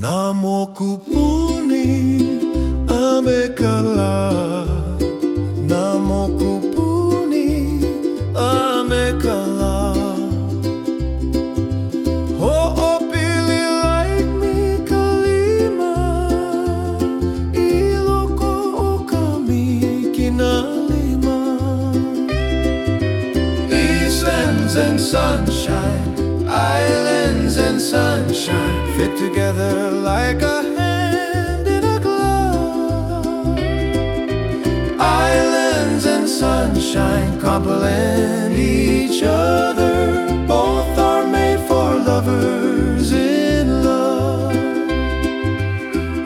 Nā moku puni a me ka la Nā moku puni a me ka la Ho'opili like me ka lima I loko o ka mikina lima Eastlands and sunshine Islands and sunshine. Fit together sunshine complement each other Both are made for lovers in love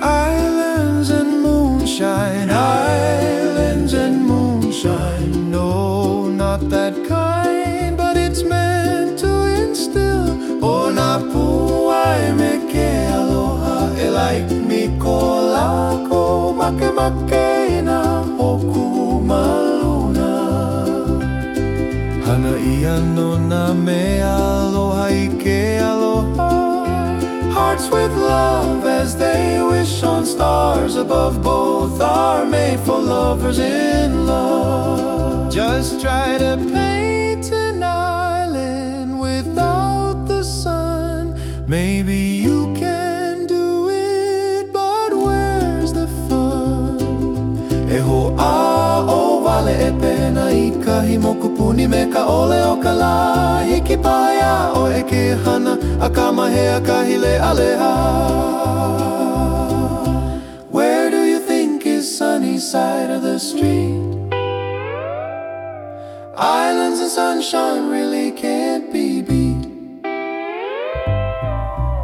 Islands and moonshine, islands and moonshine. No, not that kind, but it's meant to instill. Oh, o na puai me ke aloha e like mi ko lako make make na hoku Hana ia no na me aloha i ke aloha. Hearts with love as they wish on stars above. Both are made for lovers in love. Just try to paint an island without the sun. Maybe you can do it, but where's the fun? E ho a o wale e ole aleha Where do you think is sunny side of the street? Islands and sunshine really can't be beat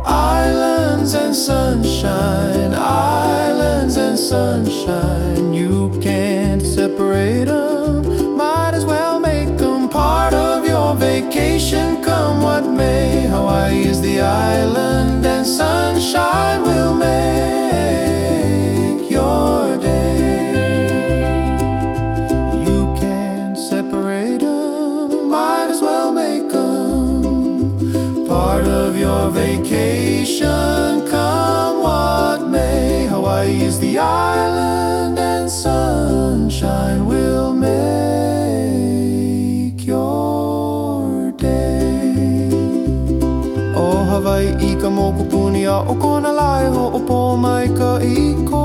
Islands and sunshine, islands and sunshine. Vacation. Come what may, Hawaii is the island, and sunshine will make your day. You can't separate them. Might as well make them part of your vacation. Come what may, Hawaii is the island, i ka moku puni a o kona lai ho o mai ka i ko